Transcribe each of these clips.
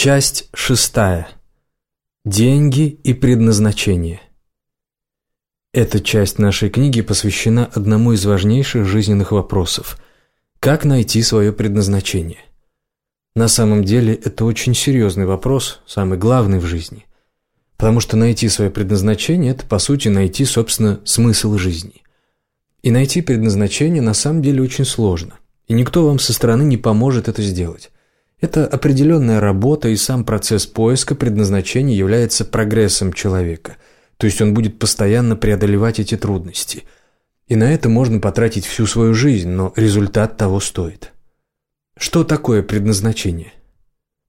Часть шестая. Деньги и предназначение. Эта часть нашей книги посвящена одному из важнейших жизненных вопросов – как найти свое предназначение. На самом деле это очень серьезный вопрос, самый главный в жизни. Потому что найти свое предназначение – это, по сути, найти, собственно, смысл жизни. И найти предназначение на самом деле очень сложно. И никто вам со стороны не поможет это сделать. Это определенная работа, и сам процесс поиска предназначения является прогрессом человека, то есть он будет постоянно преодолевать эти трудности. И на это можно потратить всю свою жизнь, но результат того стоит. Что такое предназначение?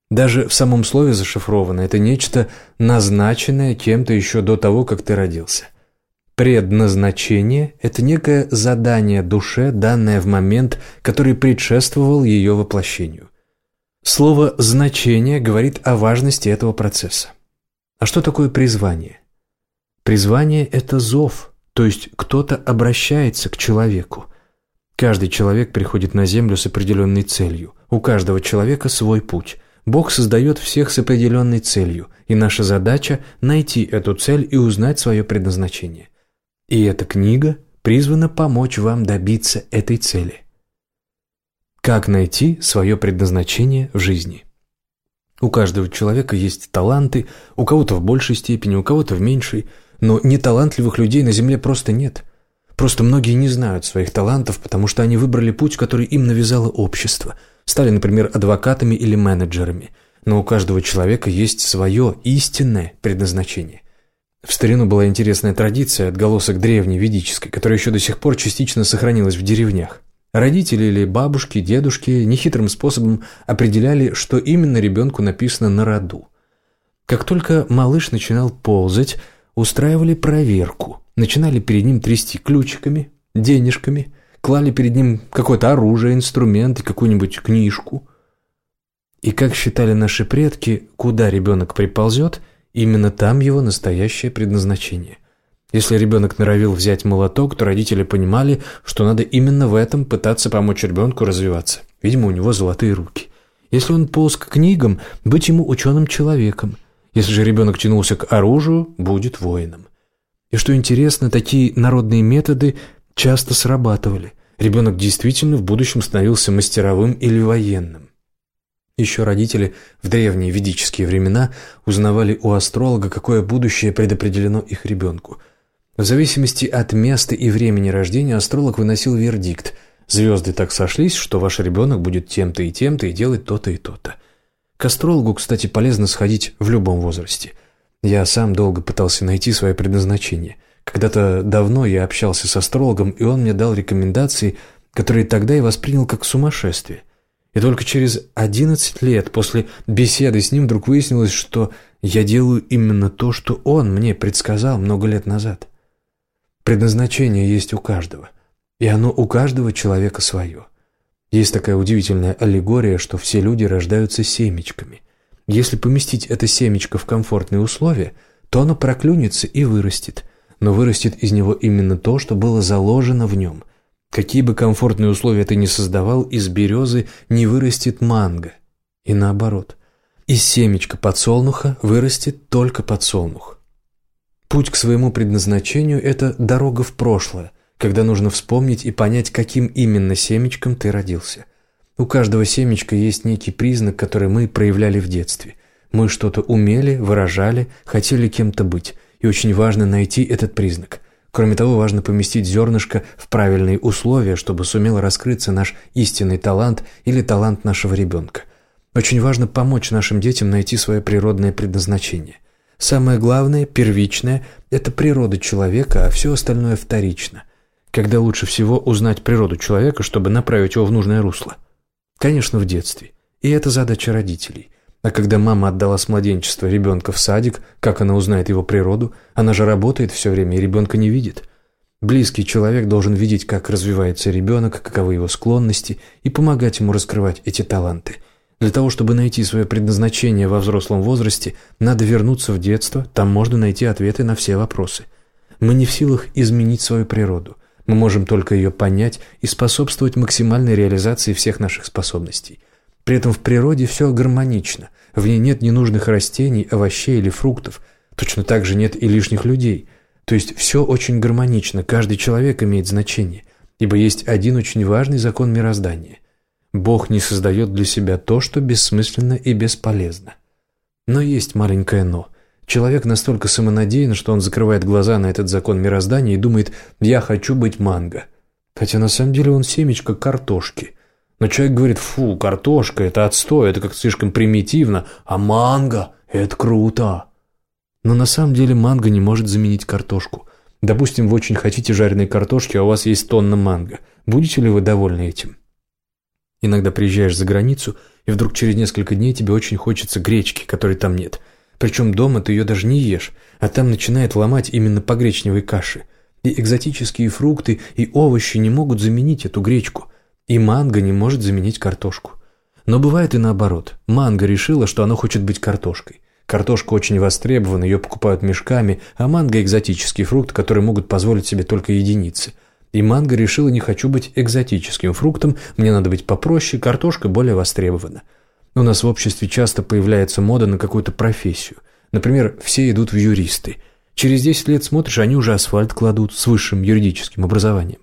Даже в самом слове зашифровано, это нечто назначенное кем-то еще до того, как ты родился. Предназначение – это некое задание душе, данное в момент, который предшествовал ее воплощению. Слово «значение» говорит о важности этого процесса. А что такое призвание? Призвание – это зов, то есть кто-то обращается к человеку. Каждый человек приходит на Землю с определенной целью. У каждого человека свой путь. Бог создает всех с определенной целью, и наша задача – найти эту цель и узнать свое предназначение. И эта книга призвана помочь вам добиться этой цели – как найти свое предназначение в жизни? У каждого человека есть таланты, у кого-то в большей степени, у кого-то в меньшей, но неталантливых людей на Земле просто нет. Просто многие не знают своих талантов, потому что они выбрали путь, который им навязало общество. Стали, например, адвокатами или менеджерами. Но у каждого человека есть свое истинное предназначение. В старину была интересная традиция, отголосок древней ведической, которая еще до сих пор частично сохранилась в деревнях. Родители или бабушки, дедушки нехитрым способом определяли, что именно ребенку написано на роду. Как только малыш начинал ползать, устраивали проверку, начинали перед ним трясти ключиками, денежками, клали перед ним какое-то оружие, инструмент и какую-нибудь книжку. И как считали наши предки, куда ребенок приползет, именно там его настоящее предназначение – если ребенок норовил взять молоток, то родители понимали, что надо именно в этом пытаться помочь ребенку развиваться. Видимо, у него золотые руки. Если он полз к книгам, быть ему ученым человеком. Если же ребенок тянулся к оружию, будет воином. И что интересно, такие народные методы часто срабатывали. Ребенок действительно в будущем становился мастеровым или военным. Еще родители в древние ведические времена узнавали у астролога, какое будущее предопределено их ребенку – в зависимости от места и времени рождения астролог выносил вердикт. Звезды так сошлись, что ваш ребенок будет тем-то и тем-то и делать то-то и то-то. К астрологу, кстати, полезно сходить в любом возрасте. Я сам долго пытался найти свое предназначение. Когда-то давно я общался с астрологом, и он мне дал рекомендации, которые тогда я воспринял как сумасшествие. И только через 11 лет после беседы с ним вдруг выяснилось, что я делаю именно то, что он мне предсказал много лет назад. Предназначение есть у каждого, и оно у каждого человека свое. Есть такая удивительная аллегория, что все люди рождаются семечками. Если поместить это семечко в комфортные условия, то оно проклюнется и вырастет, но вырастет из него именно то, что было заложено в нем. Какие бы комфортные условия ты ни создавал, из березы не вырастет манго. И наоборот. Из семечка подсолнуха вырастет только подсолнух. Путь к своему предназначению – это дорога в прошлое, когда нужно вспомнить и понять, каким именно семечком ты родился. У каждого семечка есть некий признак, который мы проявляли в детстве. Мы что-то умели, выражали, хотели кем-то быть, и очень важно найти этот признак. Кроме того, важно поместить зернышко в правильные условия, чтобы сумел раскрыться наш истинный талант или талант нашего ребенка. Очень важно помочь нашим детям найти свое природное предназначение – Самое главное, первичное – это природа человека, а все остальное вторично. Когда лучше всего узнать природу человека, чтобы направить его в нужное русло? Конечно, в детстве. И это задача родителей. А когда мама отдала с младенчества ребенка в садик, как она узнает его природу? Она же работает все время и ребенка не видит. Близкий человек должен видеть, как развивается ребенок, каковы его склонности, и помогать ему раскрывать эти таланты – для того, чтобы найти свое предназначение во взрослом возрасте, надо вернуться в детство, там можно найти ответы на все вопросы. Мы не в силах изменить свою природу. Мы можем только ее понять и способствовать максимальной реализации всех наших способностей. При этом в природе все гармонично. В ней нет ненужных растений, овощей или фруктов. Точно так же нет и лишних людей. То есть все очень гармонично, каждый человек имеет значение. Ибо есть один очень важный закон мироздания. Бог не создает для себя то, что бессмысленно и бесполезно. Но есть маленькое «но». Человек настолько самонадеян, что он закрывает глаза на этот закон мироздания и думает «я хочу быть манго». Хотя на самом деле он семечко картошки. Но человек говорит «фу, картошка – это отстой, это как слишком примитивно, а манго – это круто». Но на самом деле манго не может заменить картошку. Допустим, вы очень хотите жареной картошки, а у вас есть тонна манго. Будете ли вы довольны этим? Иногда приезжаешь за границу, и вдруг через несколько дней тебе очень хочется гречки, которой там нет. Причем дома ты ее даже не ешь, а там начинает ломать именно по гречневой каше. И экзотические фрукты и овощи не могут заменить эту гречку. И манго не может заменить картошку. Но бывает и наоборот. Манго решила, что оно хочет быть картошкой. Картошка очень востребована, ее покупают мешками, а манго – экзотический фрукт, который могут позволить себе только единицы. И манго решила, не хочу быть экзотическим фруктом, мне надо быть попроще, картошка более востребована. У нас в обществе часто появляется мода на какую-то профессию. Например, все идут в юристы. Через 10 лет смотришь, они уже асфальт кладут с высшим юридическим образованием.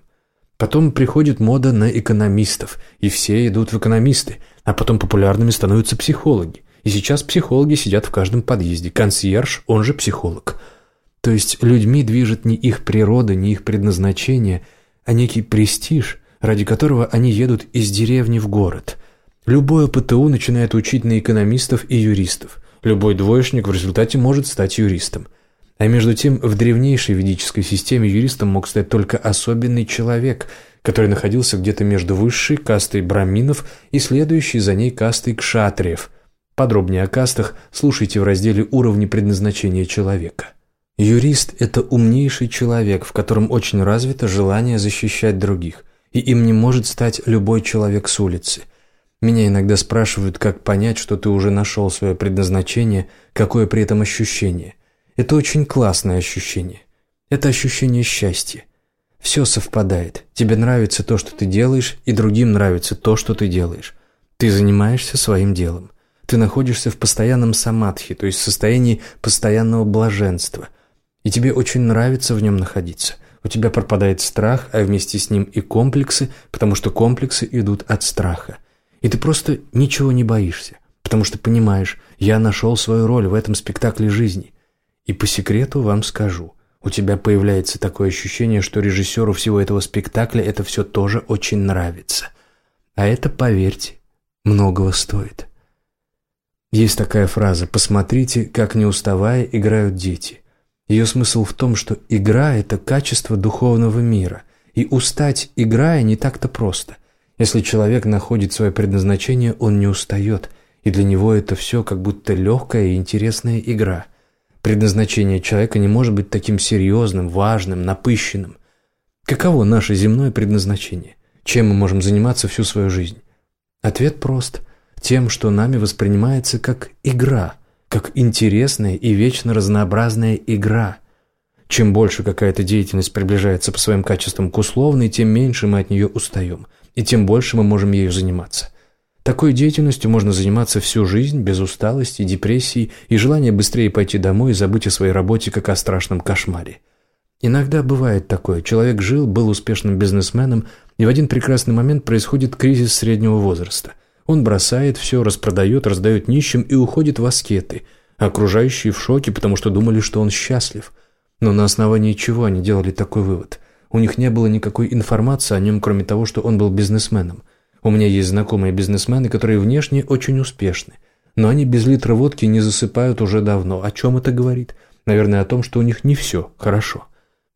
Потом приходит мода на экономистов, и все идут в экономисты, а потом популярными становятся психологи. И сейчас психологи сидят в каждом подъезде, консьерж, он же психолог. То есть людьми движет не их природа, не их предназначение, а некий престиж, ради которого они едут из деревни в город – Любое ПТУ начинает учить на экономистов и юристов. Любой двоечник в результате может стать юристом. А между тем, в древнейшей ведической системе юристом мог стать только особенный человек, который находился где-то между высшей кастой браминов и следующей за ней кастой кшатриев. Подробнее о кастах слушайте в разделе «Уровни предназначения человека». Юрист – это умнейший человек, в котором очень развито желание защищать других, и им не может стать любой человек с улицы – меня иногда спрашивают, как понять, что ты уже нашел свое предназначение, какое при этом ощущение. Это очень классное ощущение. Это ощущение счастья. Все совпадает. Тебе нравится то, что ты делаешь, и другим нравится то, что ты делаешь. Ты занимаешься своим делом. Ты находишься в постоянном самадхи, то есть в состоянии постоянного блаженства. И тебе очень нравится в нем находиться. У тебя пропадает страх, а вместе с ним и комплексы, потому что комплексы идут от страха. И ты просто ничего не боишься, потому что понимаешь, я нашел свою роль в этом спектакле жизни. И по секрету вам скажу, у тебя появляется такое ощущение, что режиссеру всего этого спектакля это все тоже очень нравится. А это, поверьте, многого стоит. Есть такая фраза «посмотрите, как не уставая играют дети». Ее смысл в том, что игра – это качество духовного мира, и устать, играя, не так-то просто – если человек находит свое предназначение, он не устает, и для него это все как будто легкая и интересная игра. Предназначение человека не может быть таким серьезным, важным, напыщенным. Каково наше земное предназначение? Чем мы можем заниматься всю свою жизнь? Ответ прост. Тем, что нами воспринимается как игра, как интересная и вечно разнообразная игра. Чем больше какая-то деятельность приближается по своим качествам к условной, тем меньше мы от нее устаем – и тем больше мы можем ею заниматься. Такой деятельностью можно заниматься всю жизнь, без усталости, депрессии и желания быстрее пойти домой и забыть о своей работе, как о страшном кошмаре. Иногда бывает такое. Человек жил, был успешным бизнесменом, и в один прекрасный момент происходит кризис среднего возраста. Он бросает все, распродает, раздает нищим и уходит в аскеты. окружающие в шоке, потому что думали, что он счастлив. Но на основании чего они делали такой вывод? У них не было никакой информации о нем, кроме того, что он был бизнесменом. У меня есть знакомые бизнесмены, которые внешне очень успешны. Но они без литра водки не засыпают уже давно. О чем это говорит? Наверное, о том, что у них не все хорошо.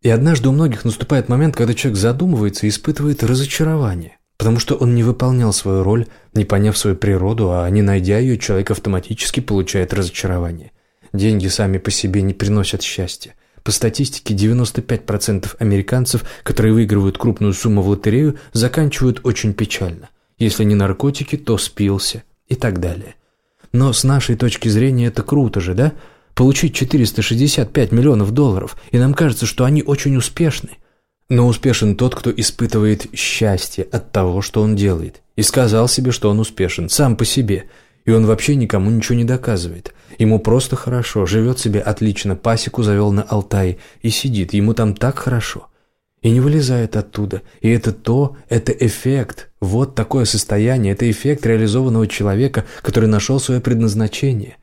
И однажды у многих наступает момент, когда человек задумывается и испытывает разочарование. Потому что он не выполнял свою роль, не поняв свою природу, а не найдя ее, человек автоматически получает разочарование. Деньги сами по себе не приносят счастья. По статистике, 95% американцев, которые выигрывают крупную сумму в лотерею, заканчивают очень печально. Если не наркотики, то спился и так далее. Но с нашей точки зрения это круто же, да? Получить 465 миллионов долларов, и нам кажется, что они очень успешны. Но успешен тот, кто испытывает счастье от того, что он делает, и сказал себе, что он успешен, сам по себе, и он вообще никому ничего не доказывает. Ему просто хорошо, живет себе отлично, пасеку завел на Алтае и сидит, ему там так хорошо. И не вылезает оттуда. И это то, это эффект. Вот такое состояние, это эффект реализованного человека, который нашел свое предназначение.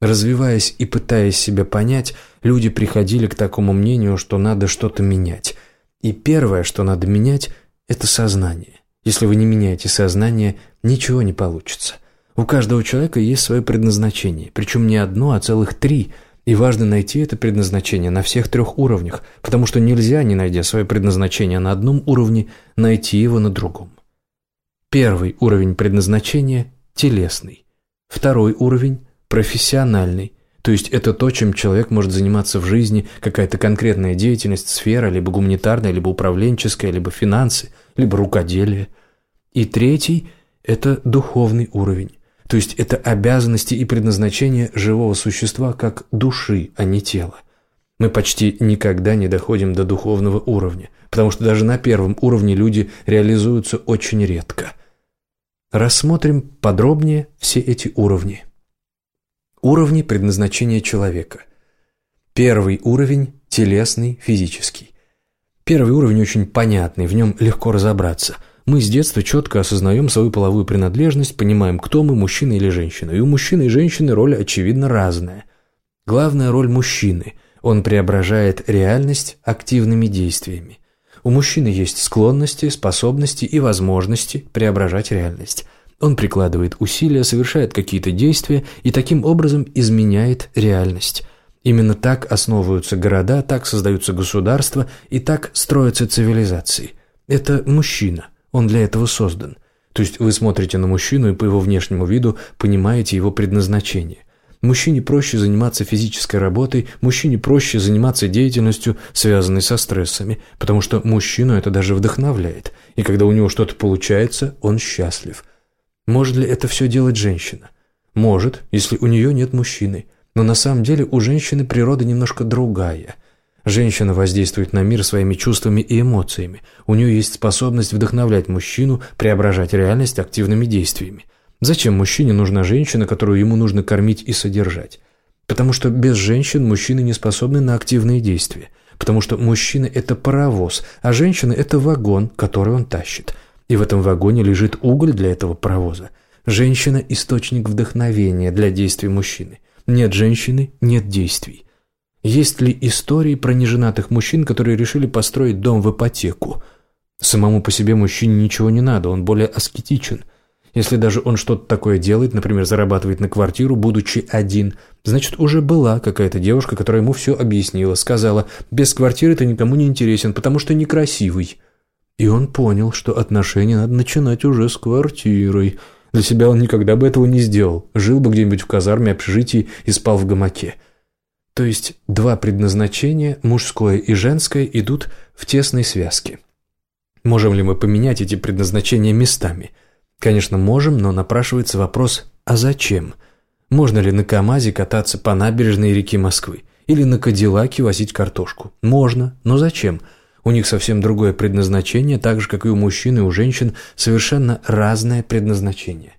Развиваясь и пытаясь себя понять, люди приходили к такому мнению, что надо что-то менять. И первое, что надо менять, это сознание. Если вы не меняете сознание, ничего не получится. У каждого человека есть свое предназначение, причем не одно, а целых три. И важно найти это предназначение на всех трех уровнях, потому что нельзя, не найдя свое предназначение на одном уровне, найти его на другом. Первый уровень предназначения – телесный. Второй уровень – профессиональный. То есть это то, чем человек может заниматься в жизни, какая-то конкретная деятельность, сфера, либо гуманитарная, либо управленческая, либо финансы, либо рукоделие. И третий – это духовный уровень. То есть это обязанности и предназначение живого существа как души, а не тела. Мы почти никогда не доходим до духовного уровня, потому что даже на первом уровне люди реализуются очень редко. Рассмотрим подробнее все эти уровни. Уровни предназначения человека. Первый уровень – телесный, физический. Первый уровень очень понятный, в нем легко разобраться – мы с детства четко осознаем свою половую принадлежность, понимаем, кто мы, мужчина или женщина. И у мужчины и женщины роль, очевидно, разная. Главная роль мужчины – он преображает реальность активными действиями. У мужчины есть склонности, способности и возможности преображать реальность. Он прикладывает усилия, совершает какие-то действия и таким образом изменяет реальность. Именно так основываются города, так создаются государства и так строятся цивилизации. Это мужчина – он для этого создан. То есть вы смотрите на мужчину и по его внешнему виду понимаете его предназначение. Мужчине проще заниматься физической работой, мужчине проще заниматься деятельностью, связанной со стрессами, потому что мужчину это даже вдохновляет, и когда у него что-то получается, он счастлив. Может ли это все делать женщина? Может, если у нее нет мужчины. Но на самом деле у женщины природа немножко другая – Женщина воздействует на мир своими чувствами и эмоциями. У нее есть способность вдохновлять мужчину, преображать реальность активными действиями. Зачем мужчине нужна женщина, которую ему нужно кормить и содержать? Потому что без женщин мужчины не способны на активные действия. Потому что мужчина – это паровоз, а женщина – это вагон, который он тащит. И в этом вагоне лежит уголь для этого паровоза. Женщина – источник вдохновения для действий мужчины. Нет женщины – нет действий. Есть ли истории про неженатых мужчин, которые решили построить дом в ипотеку? Самому по себе мужчине ничего не надо, он более аскетичен. Если даже он что-то такое делает, например, зарабатывает на квартиру, будучи один, значит, уже была какая-то девушка, которая ему все объяснила, сказала, без квартиры ты никому не интересен, потому что некрасивый. И он понял, что отношения надо начинать уже с квартирой. Для себя он никогда бы этого не сделал, жил бы где-нибудь в казарме, общежитии и спал в гамаке. То есть два предназначения, мужское и женское, идут в тесной связке. Можем ли мы поменять эти предназначения местами? Конечно, можем, но напрашивается вопрос «а зачем?» Можно ли на КАМАЗе кататься по набережной реки Москвы? Или на Кадиллаке возить картошку? Можно, но зачем? У них совсем другое предназначение, так же, как и у мужчин и у женщин, совершенно разное предназначение.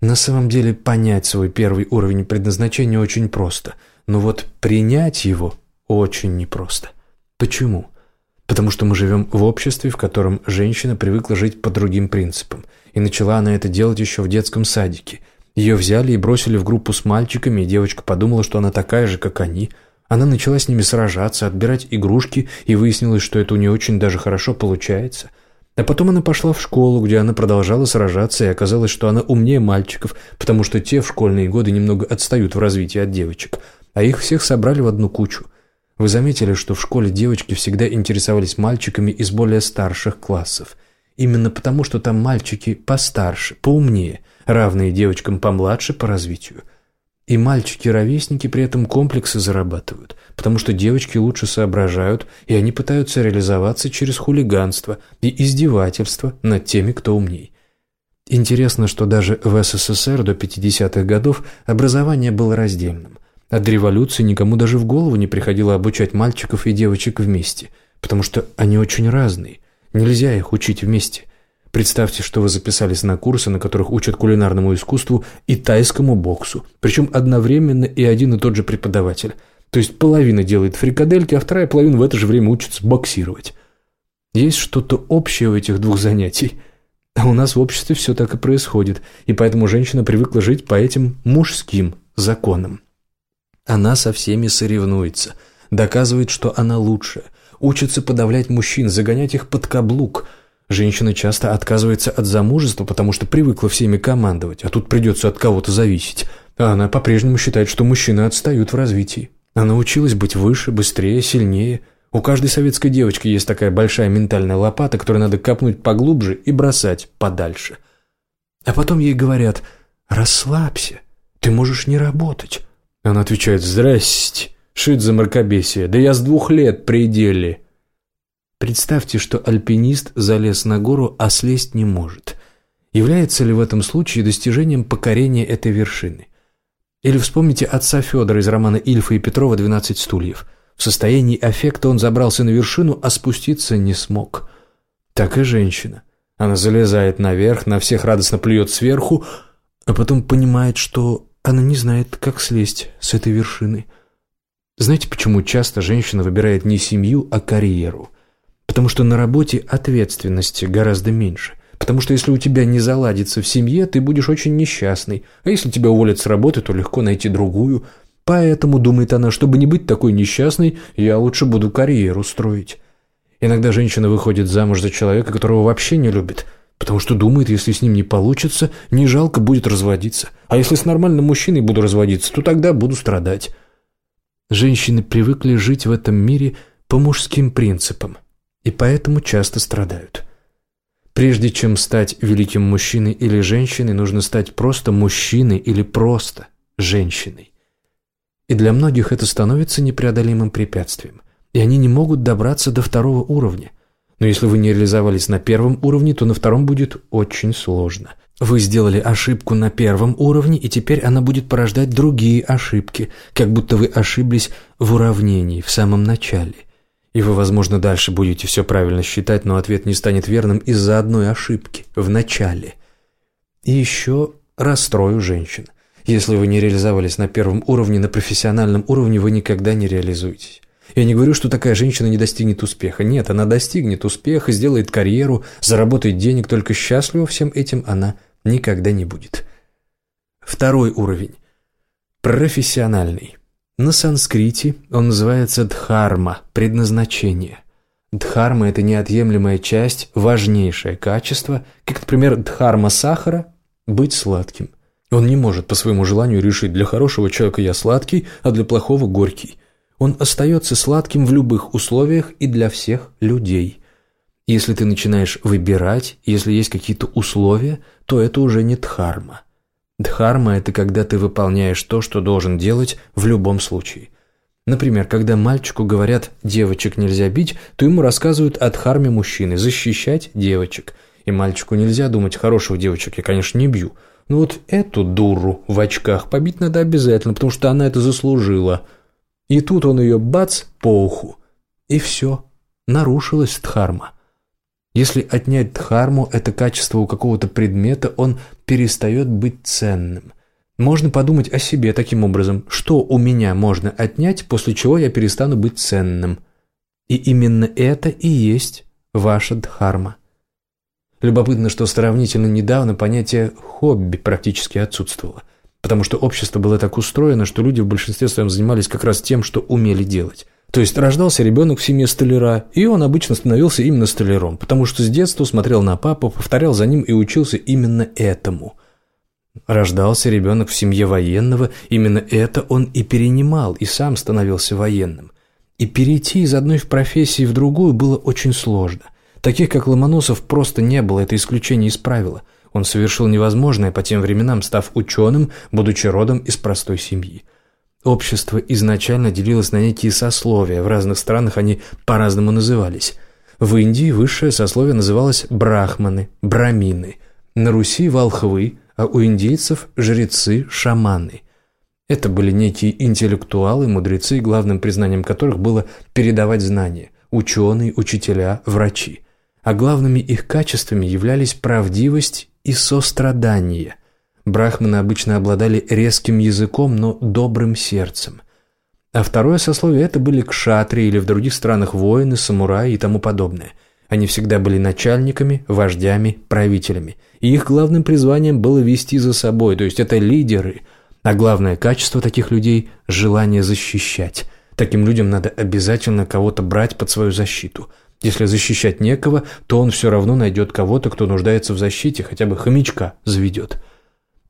На самом деле понять свой первый уровень предназначения очень просто – но вот принять его очень непросто. Почему? Потому что мы живем в обществе, в котором женщина привыкла жить по другим принципам. И начала она это делать еще в детском садике. Ее взяли и бросили в группу с мальчиками, и девочка подумала, что она такая же, как они. Она начала с ними сражаться, отбирать игрушки, и выяснилось, что это у нее очень даже хорошо получается – а потом она пошла в школу, где она продолжала сражаться, и оказалось, что она умнее мальчиков, потому что те в школьные годы немного отстают в развитии от девочек а их всех собрали в одну кучу. Вы заметили, что в школе девочки всегда интересовались мальчиками из более старших классов. Именно потому, что там мальчики постарше, поумнее, равные девочкам помладше по развитию. И мальчики-ровесники при этом комплексы зарабатывают, потому что девочки лучше соображают, и они пытаются реализоваться через хулиганство и издевательство над теми, кто умней. Интересно, что даже в СССР до 50-х годов образование было раздельным. От революции никому даже в голову не приходило обучать мальчиков и девочек вместе. потому что они очень разные. Нельзя их учить вместе. Представьте, что вы записались на курсы, на которых учат кулинарному искусству и тайскому боксу, причем одновременно и один и тот же преподаватель. То есть половина делает фрикадельки, а вторая половина в это же время учится боксировать. Есть что-то общее у этих двух занятий. А у нас в обществе все так и происходит, и поэтому женщина привыкла жить по этим мужским законам. Она со всеми соревнуется, доказывает, что она лучшая, учится подавлять мужчин, загонять их под каблук. Женщина часто отказывается от замужества, потому что привыкла всеми командовать, а тут придется от кого-то зависеть. А она по-прежнему считает, что мужчины отстают в развитии. Она училась быть выше, быстрее, сильнее. У каждой советской девочки есть такая большая ментальная лопата, которую надо копнуть поглубже и бросать подальше. А потом ей говорят «Расслабься, ты можешь не работать». Она отвечает «Здрасте, шит за мракобесие, да я с двух лет пределе». Представьте, что альпинист залез на гору, а слезть не может. Является ли в этом случае достижением покорения этой вершины? Или вспомните отца Федора из романа Ильфа и Петрова «12 стульев». В состоянии аффекта он забрался на вершину, а спуститься не смог. Так и женщина. Она залезает наверх, на всех радостно плюет сверху, а потом понимает, что она не знает, как слезть с этой вершины. Знаете, почему часто женщина выбирает не семью, а карьеру? Потому что на работе ответственности гораздо меньше. Потому что если у тебя не заладится в семье, ты будешь очень несчастный. А если тебя уволят с работы, то легко найти другую. Поэтому, думает она, чтобы не быть такой несчастной, я лучше буду карьеру строить. Иногда женщина выходит замуж за человека, которого вообще не любит – потому что думает, если с ним не получится, не жалко будет разводиться. А если с нормальным мужчиной буду разводиться, то тогда буду страдать. Женщины привыкли жить в этом мире по мужским принципам, и поэтому часто страдают. Прежде чем стать великим мужчиной или женщиной, нужно стать просто мужчиной или просто женщиной. И для многих это становится непреодолимым препятствием, и они не могут добраться до второго уровня – но если вы не реализовались на первом уровне, то на втором будет очень сложно. Вы сделали ошибку на первом уровне, и теперь она будет порождать другие ошибки, как будто вы ошиблись в уравнении в самом начале. И вы, возможно, дальше будете все правильно считать, но ответ не станет верным из-за одной ошибки в начале. И еще расстрою женщин. Если вы не реализовались на первом уровне, на профессиональном уровне вы никогда не реализуетесь. Я не говорю, что такая женщина не достигнет успеха. Нет, она достигнет успеха, сделает карьеру, заработает денег, только счастлива всем этим она никогда не будет. Второй уровень. Профессиональный. На санскрите он называется дхарма, предназначение. Дхарма – это неотъемлемая часть, важнейшее качество, как, например, дхарма сахара – быть сладким. Он не может по своему желанию решить, для хорошего человека я сладкий, а для плохого – горький он остается сладким в любых условиях и для всех людей. Если ты начинаешь выбирать, если есть какие-то условия, то это уже не дхарма. Дхарма – это когда ты выполняешь то, что должен делать в любом случае. Например, когда мальчику говорят «девочек нельзя бить», то ему рассказывают о дхарме мужчины – защищать девочек. И мальчику нельзя думать «хороших девочек я, конечно, не бью». Но вот эту дуру в очках побить надо обязательно, потому что она это заслужила – и тут он ее бац по уху. И все. Нарушилась дхарма. Если отнять дхарму, это качество у какого-то предмета, он перестает быть ценным. Можно подумать о себе таким образом, что у меня можно отнять, после чего я перестану быть ценным. И именно это и есть ваша дхарма. Любопытно, что сравнительно недавно понятие «хобби» практически отсутствовало – потому что общество было так устроено, что люди в большинстве своем занимались как раз тем, что умели делать. То есть рождался ребенок в семье столяра, и он обычно становился именно столяром, потому что с детства смотрел на папу, повторял за ним и учился именно этому. Рождался ребенок в семье военного, именно это он и перенимал, и сам становился военным. И перейти из одной профессии в другую было очень сложно. Таких, как Ломоносов, просто не было, это исключение из правила – он совершил невозможное по тем временам, став ученым, будучи родом из простой семьи. Общество изначально делилось на некие сословия, в разных странах они по-разному назывались. В Индии высшее сословие называлось брахманы, брамины, на Руси – волхвы, а у индейцев – жрецы, шаманы. Это были некие интеллектуалы, мудрецы, главным признанием которых было передавать знания, ученые, учителя, врачи. А главными их качествами являлись правдивость и сострадание. Брахманы обычно обладали резким языком, но добрым сердцем. А второе сословие – это были кшатри или в других странах воины, самураи и тому подобное. Они всегда были начальниками, вождями, правителями. И их главным призванием было вести за собой, то есть это лидеры. А главное качество таких людей – желание защищать. Таким людям надо обязательно кого-то брать под свою защиту. Если защищать некого, то он все равно найдет кого-то, кто нуждается в защите, хотя бы хомячка заведет.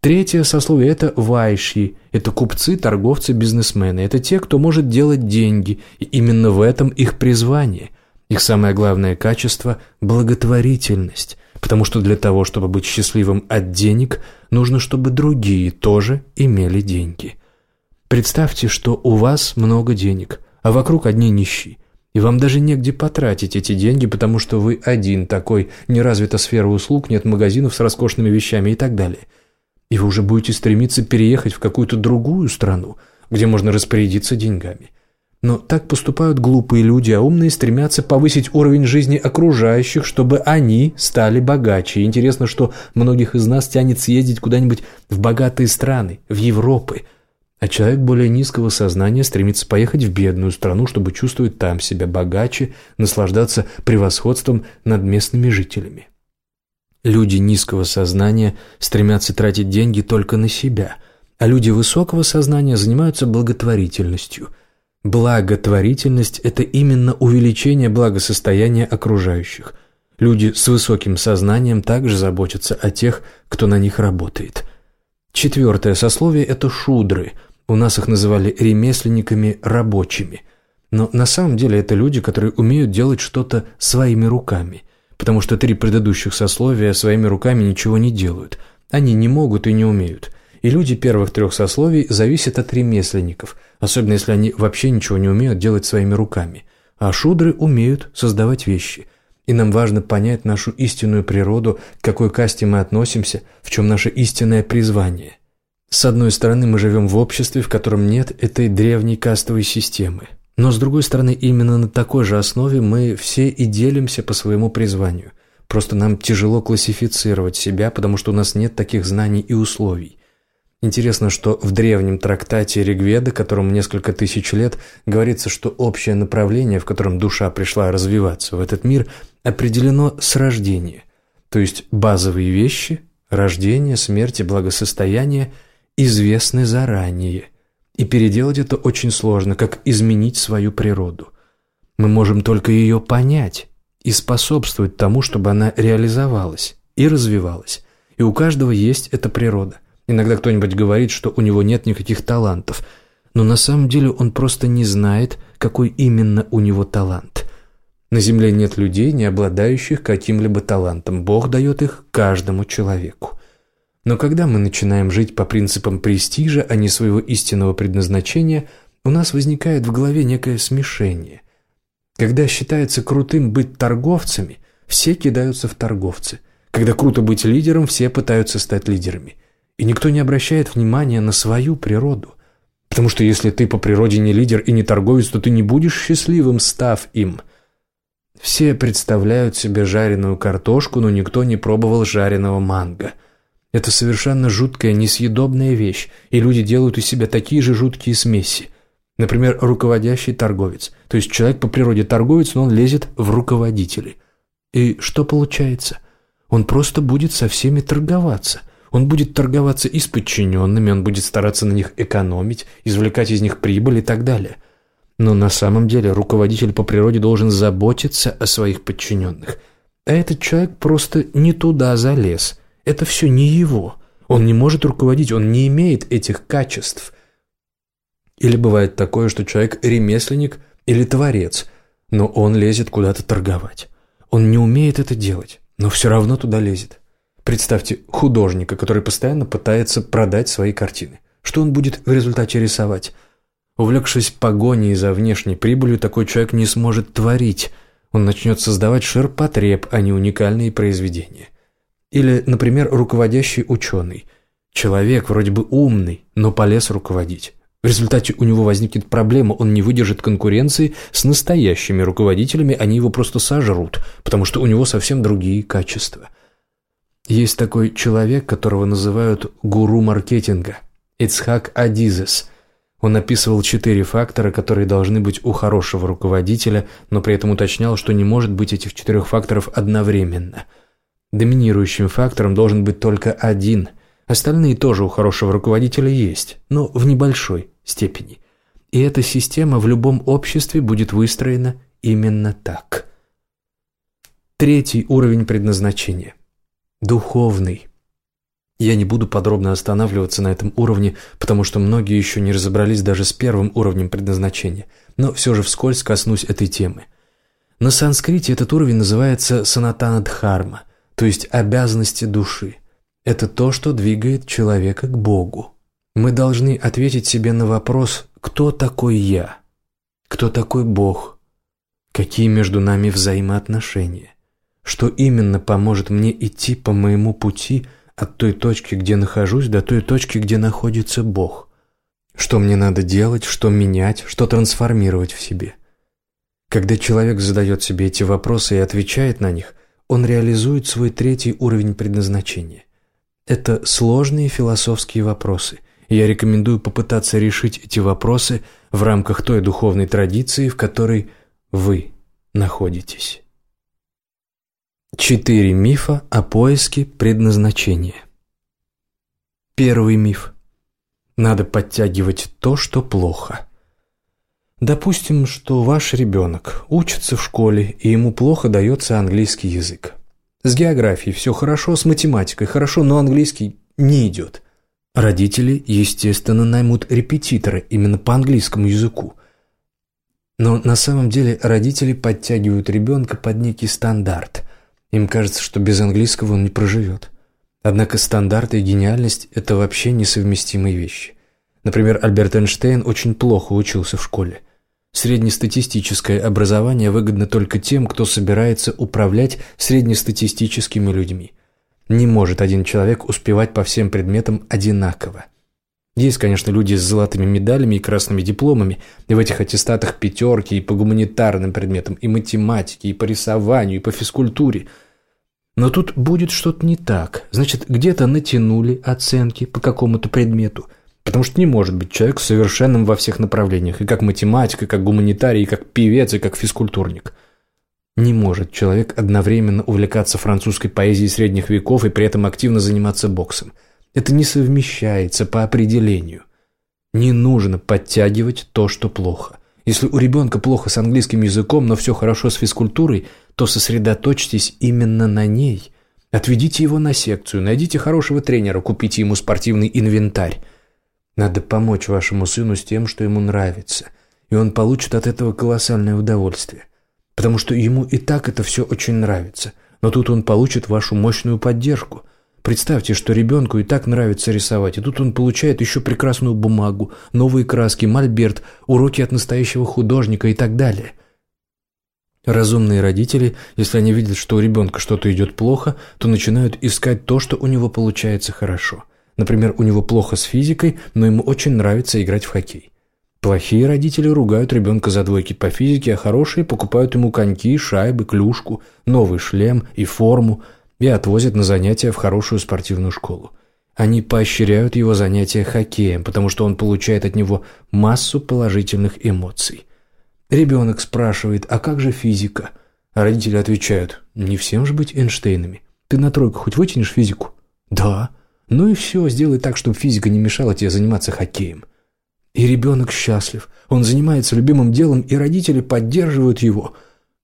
Третье сословие – это вайши, это купцы, торговцы, бизнесмены. Это те, кто может делать деньги, и именно в этом их призвание. Их самое главное качество – благотворительность, потому что для того, чтобы быть счастливым от денег, нужно, чтобы другие тоже имели деньги. Представьте, что у вас много денег, а вокруг одни нищие. И вам даже негде потратить эти деньги, потому что вы один такой, не развита сфера услуг, нет магазинов с роскошными вещами и так далее – и вы уже будете стремиться переехать в какую-то другую страну, где можно распорядиться деньгами. Но так поступают глупые люди, а умные стремятся повысить уровень жизни окружающих, чтобы они стали богаче. Интересно, что многих из нас тянет съездить куда-нибудь в богатые страны, в Европы. А человек более низкого сознания стремится поехать в бедную страну, чтобы чувствовать там себя богаче, наслаждаться превосходством над местными жителями. Люди низкого сознания стремятся тратить деньги только на себя, а люди высокого сознания занимаются благотворительностью. Благотворительность – это именно увеличение благосостояния окружающих. Люди с высоким сознанием также заботятся о тех, кто на них работает. Четвертое сословие – это шудры. У нас их называли ремесленниками рабочими. Но на самом деле это люди, которые умеют делать что-то своими руками – потому что три предыдущих сословия своими руками ничего не делают. Они не могут и не умеют. И люди первых трех сословий зависят от ремесленников, особенно если они вообще ничего не умеют делать своими руками. А шудры умеют создавать вещи. И нам важно понять нашу истинную природу, к какой касте мы относимся, в чем наше истинное призвание. С одной стороны, мы живем в обществе, в котором нет этой древней кастовой системы. Но, с другой стороны, именно на такой же основе мы все и делимся по своему призванию. Просто нам тяжело классифицировать себя, потому что у нас нет таких знаний и условий. Интересно, что в древнем трактате Ригведа, которому несколько тысяч лет, говорится, что общее направление, в котором душа пришла развиваться в этот мир, определено с рождения. То есть базовые вещи – рождение, смерть и благосостояние – известны заранее – и переделать это очень сложно, как изменить свою природу. Мы можем только ее понять и способствовать тому, чтобы она реализовалась и развивалась. И у каждого есть эта природа. Иногда кто-нибудь говорит, что у него нет никаких талантов, но на самом деле он просто не знает, какой именно у него талант. На Земле нет людей, не обладающих каким-либо талантом. Бог дает их каждому человеку. Но когда мы начинаем жить по принципам престижа, а не своего истинного предназначения, у нас возникает в голове некое смешение. Когда считается крутым быть торговцами, все кидаются в торговцы. Когда круто быть лидером, все пытаются стать лидерами. И никто не обращает внимания на свою природу. Потому что если ты по природе не лидер и не торговец, то ты не будешь счастливым, став им. Все представляют себе жареную картошку, но никто не пробовал жареного манго – это совершенно жуткая, несъедобная вещь, и люди делают из себя такие же жуткие смеси. Например, руководящий торговец. То есть человек по природе торговец, но он лезет в руководители. И что получается? Он просто будет со всеми торговаться. Он будет торговаться и с подчиненными, он будет стараться на них экономить, извлекать из них прибыль и так далее. Но на самом деле руководитель по природе должен заботиться о своих подчиненных. А этот человек просто не туда залез – это все не его. Он не может руководить, он не имеет этих качеств. Или бывает такое, что человек ремесленник или творец, но он лезет куда-то торговать. Он не умеет это делать, но все равно туда лезет. Представьте художника, который постоянно пытается продать свои картины. Что он будет в результате рисовать? Увлекшись погоней за внешней прибылью, такой человек не сможет творить. Он начнет создавать ширпотреб, а не уникальные произведения. Или, например, руководящий ученый. Человек вроде бы умный, но полез руководить. В результате у него возникнет проблема, он не выдержит конкуренции с настоящими руководителями, они его просто сожрут, потому что у него совсем другие качества. Есть такой человек, которого называют гуру маркетинга – Ицхак Адизес. Он описывал четыре фактора, которые должны быть у хорошего руководителя, но при этом уточнял, что не может быть этих четырех факторов одновременно. Доминирующим фактором должен быть только один – Остальные тоже у хорошего руководителя есть, но в небольшой степени. И эта система в любом обществе будет выстроена именно так. Третий уровень предназначения. Духовный. Я не буду подробно останавливаться на этом уровне, потому что многие еще не разобрались даже с первым уровнем предназначения, но все же вскользь коснусь этой темы. На санскрите этот уровень называется санатанадхарма, то есть обязанности души. Это то, что двигает человека к Богу. Мы должны ответить себе на вопрос «Кто такой я?» «Кто такой Бог?» Какие между нами взаимоотношения? Что именно поможет мне идти по моему пути от той точки, где нахожусь, до той точки, где находится Бог? Что мне надо делать, что менять, что трансформировать в себе? Когда человек задает себе эти вопросы и отвечает на них, он реализует свой третий уровень предназначения – это сложные философские вопросы. я рекомендую попытаться решить эти вопросы в рамках той духовной традиции, в которой вы находитесь. Четыре мифа о поиске предназначения. Первый миф. Надо подтягивать то, что плохо. Допустим, что ваш ребенок учится в школе, и ему плохо дается английский язык. С географией все хорошо, с математикой хорошо, но английский не идет. Родители, естественно, наймут репетитора именно по английскому языку. Но на самом деле родители подтягивают ребенка под некий стандарт. Им кажется, что без английского он не проживет. Однако стандарт и гениальность – это вообще несовместимые вещи. Например, Альберт Эйнштейн очень плохо учился в школе – Среднестатистическое образование выгодно только тем, кто собирается управлять среднестатистическими людьми. Не может один человек успевать по всем предметам одинаково. Есть, конечно, люди с золотыми медалями и красными дипломами, и в этих аттестатах пятерки и по гуманитарным предметам, и математике, и по рисованию, и по физкультуре. Но тут будет что-то не так. Значит, где-то натянули оценки по какому-то предмету – Потому что не может быть человек совершенным во всех направлениях, и как математик, и как гуманитарий, и как певец, и как физкультурник. Не может человек одновременно увлекаться французской поэзией средних веков и при этом активно заниматься боксом. Это не совмещается по определению. Не нужно подтягивать то, что плохо. Если у ребенка плохо с английским языком, но все хорошо с физкультурой, то сосредоточьтесь именно на ней. Отведите его на секцию, найдите хорошего тренера, купите ему спортивный инвентарь. Надо помочь вашему сыну с тем, что ему нравится, и он получит от этого колоссальное удовольствие. Потому что ему и так это все очень нравится, но тут он получит вашу мощную поддержку. Представьте, что ребенку и так нравится рисовать, и тут он получает еще прекрасную бумагу, новые краски, мольберт, уроки от настоящего художника и так далее. Разумные родители, если они видят, что у ребенка что-то идет плохо, то начинают искать то, что у него получается хорошо – Например, у него плохо с физикой, но ему очень нравится играть в хоккей. Плохие родители ругают ребенка за двойки по физике, а хорошие покупают ему коньки, шайбы, клюшку, новый шлем и форму и отвозят на занятия в хорошую спортивную школу. Они поощряют его занятия хоккеем, потому что он получает от него массу положительных эмоций. Ребенок спрашивает, а как же физика? А родители отвечают, не всем же быть Эйнштейнами. Ты на тройку хоть вытянешь физику? Да. Ну и все, сделай так, чтобы физика не мешала тебе заниматься хоккеем. И ребенок счастлив. Он занимается любимым делом, и родители поддерживают его.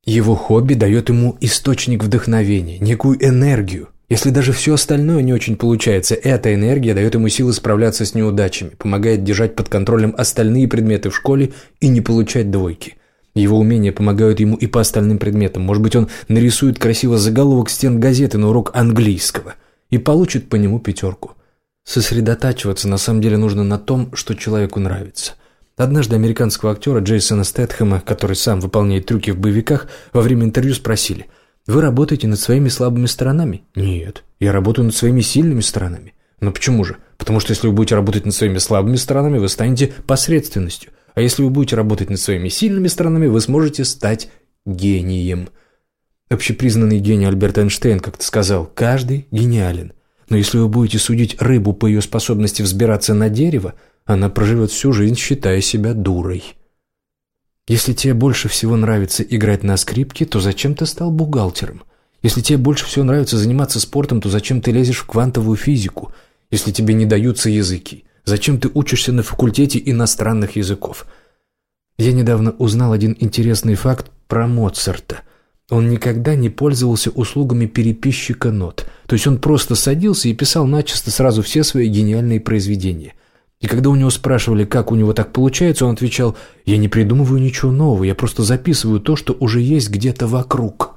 Его хобби дает ему источник вдохновения, некую энергию. Если даже все остальное не очень получается, эта энергия дает ему силы справляться с неудачами, помогает держать под контролем остальные предметы в школе и не получать двойки. Его умения помогают ему и по остальным предметам. Может быть, он нарисует красиво заголовок стен газеты на урок английского – и получит по нему пятерку. Сосредотачиваться на самом деле нужно на том, что человеку нравится. Однажды американского актера Джейсона Стэтхэма, который сам выполняет трюки в боевиках, во время интервью спросили «Вы работаете над своими слабыми сторонами?» «Нет, я работаю над своими сильными сторонами». «Но почему же?» Потому что если вы будете работать над своими слабыми сторонами, вы станете посредственностью. А если вы будете работать над своими сильными сторонами, вы сможете стать гением. Общепризнанный гений Альберт Эйнштейн как-то сказал, каждый гениален. Но если вы будете судить рыбу по ее способности взбираться на дерево, она проживет всю жизнь, считая себя дурой. Если тебе больше всего нравится играть на скрипке, то зачем ты стал бухгалтером? Если тебе больше всего нравится заниматься спортом, то зачем ты лезешь в квантовую физику? Если тебе не даются языки, Зачем ты учишься на факультете иностранных языков? Я недавно узнал один интересный факт про Моцарта. Он никогда не пользовался услугами переписчика нот. То есть он просто садился и писал начисто сразу все свои гениальные произведения. И когда у него спрашивали, как у него так получается, он отвечал, «Я не придумываю ничего нового, я просто записываю то, что уже есть где-то вокруг».